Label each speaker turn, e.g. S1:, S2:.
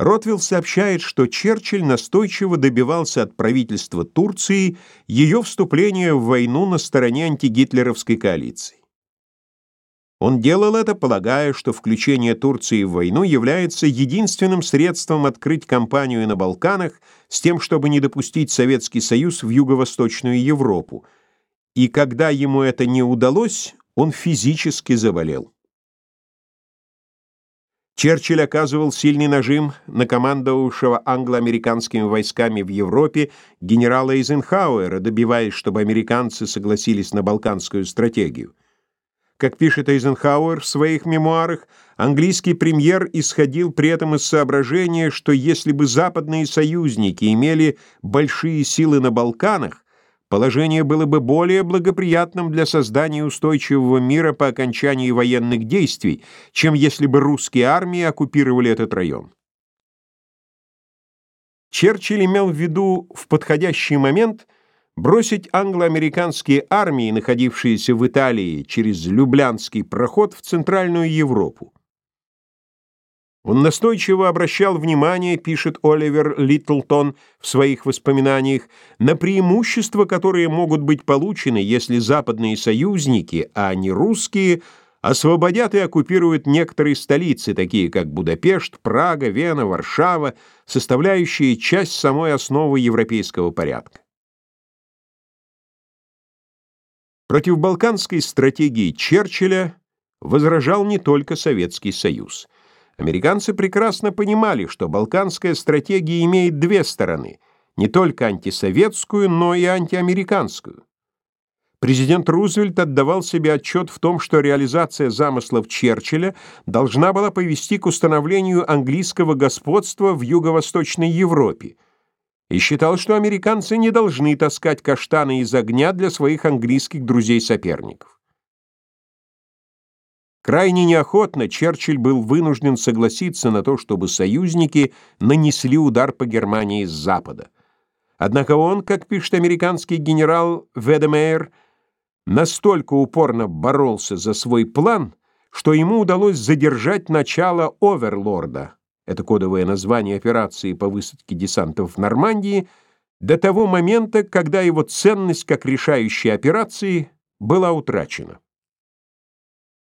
S1: Ротвилл сообщает, что Черчилль настойчиво добивался от правительства Турции ее вступления в войну на стороне антигитлеровской коалиции. Он делал это, полагая, что включение Турции в войну является единственным средством открыть кампанию на Балканах с тем, чтобы не допустить Советский Союз в Юго-Восточную Европу. И когда ему это не удалось, он физически заболел. Черчилль оказывал сильный нажим на командовавшего англо-американскими войсками в Европе генерала Эйзенхауэра, добиваясь, чтобы американцы согласились на балканскую стратегию. Как пишет Эйзенхауэр в своих мемуарах, английский премьер исходил при этом из соображения, что если бы западные союзники имели большие силы на Балканах, положение было бы более благоприятным для создания устойчивого мира по окончании военных действий, чем если бы русские армии оккупировали этот район. Черчилль имел в виду в подходящий момент – бросить англо-американские армии, находившиеся в Италии, через Люблянский проход в Центральную Европу. Он настойчиво обращал внимание, пишет Оливер Литтлтон в своих воспоминаниях, на преимущества, которые могут быть получены, если западные союзники, а не русские, освободят и оккупируют некоторые столицы, такие как Будапешт, Прага, Вена, Варшава, составляющие часть самой основы европейского порядка. Против балканской стратегии Черчилля возражал не только Советский Союз. Американцы прекрасно понимали, что балканская стратегия имеет две стороны – не только антисоветскую, но и антиамериканскую. Президент Рузвельт отдавал себе отчет в том, что реализация замыслов Черчилля должна была повести к установлению английского господства в Юго-Восточной Европе – и считал, что американцы не должны таскать каштаны из огня для своих английских друзей-соперников. Крайне неохотно Черчилль был вынужден согласиться на то, чтобы союзники нанесли удар по Германии с запада. Однако он, как пишет американский генерал Ведемейр, настолько упорно боролся за свой план, что ему удалось задержать начало Оверлорда, это кодовое название операции по высадке десантов в Нормандии, до того момента, когда его ценность как решающей операции была утрачена.